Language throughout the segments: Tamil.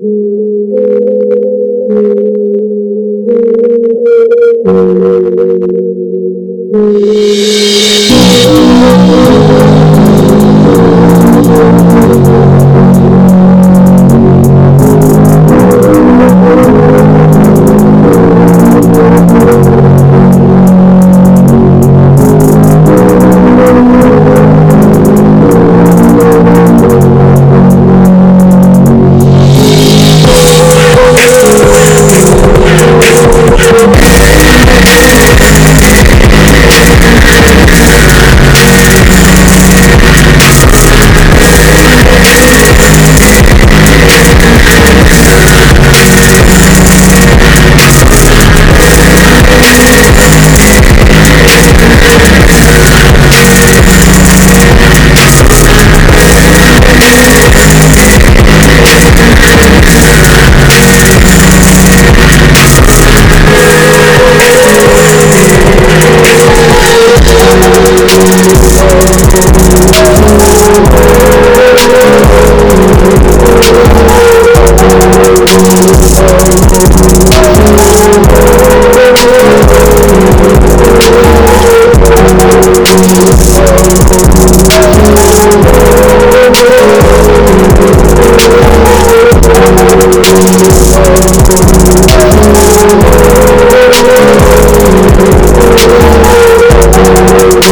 Thank you.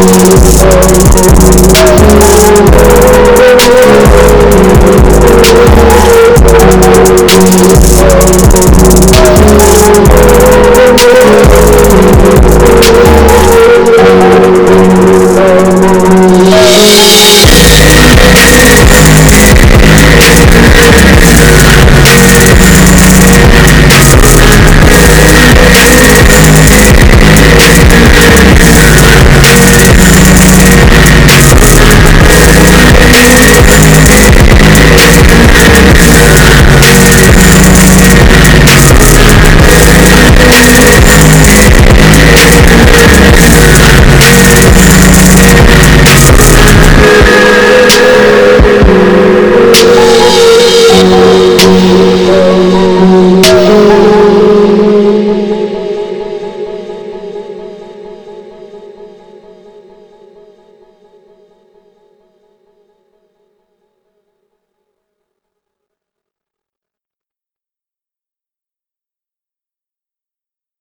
Música